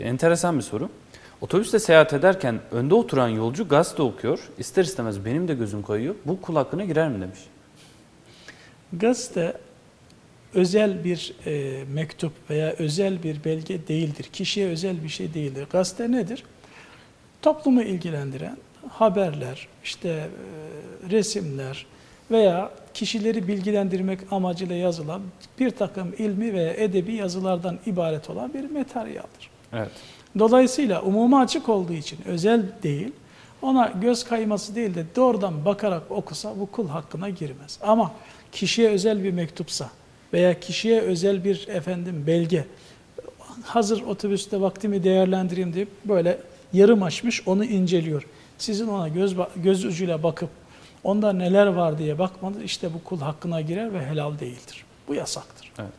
Enteresan bir soru. Otobüste seyahat ederken önde oturan yolcu gazete okuyor. İster istemez benim de gözüm kayıyor. Bu kul girer mi demiş. Gazete özel bir e, mektup veya özel bir belge değildir. Kişiye özel bir şey değildir. Gazete nedir? Toplumu ilgilendiren haberler, işte e, resimler veya kişileri bilgilendirmek amacıyla yazılan bir takım ilmi ve edebi yazılardan ibaret olan bir materyaldir. Evet. Dolayısıyla umuma açık olduğu için özel değil, ona göz kayması değil de doğrudan bakarak okusa bu kul hakkına girmez. Ama kişiye özel bir mektupsa veya kişiye özel bir efendim belge, hazır otobüste vaktimi değerlendireyim deyip böyle yarım açmış onu inceliyor. Sizin ona göz, göz ucuyla bakıp onda neler var diye bakmanız işte bu kul hakkına girer ve helal değildir. Bu yasaktır. Evet.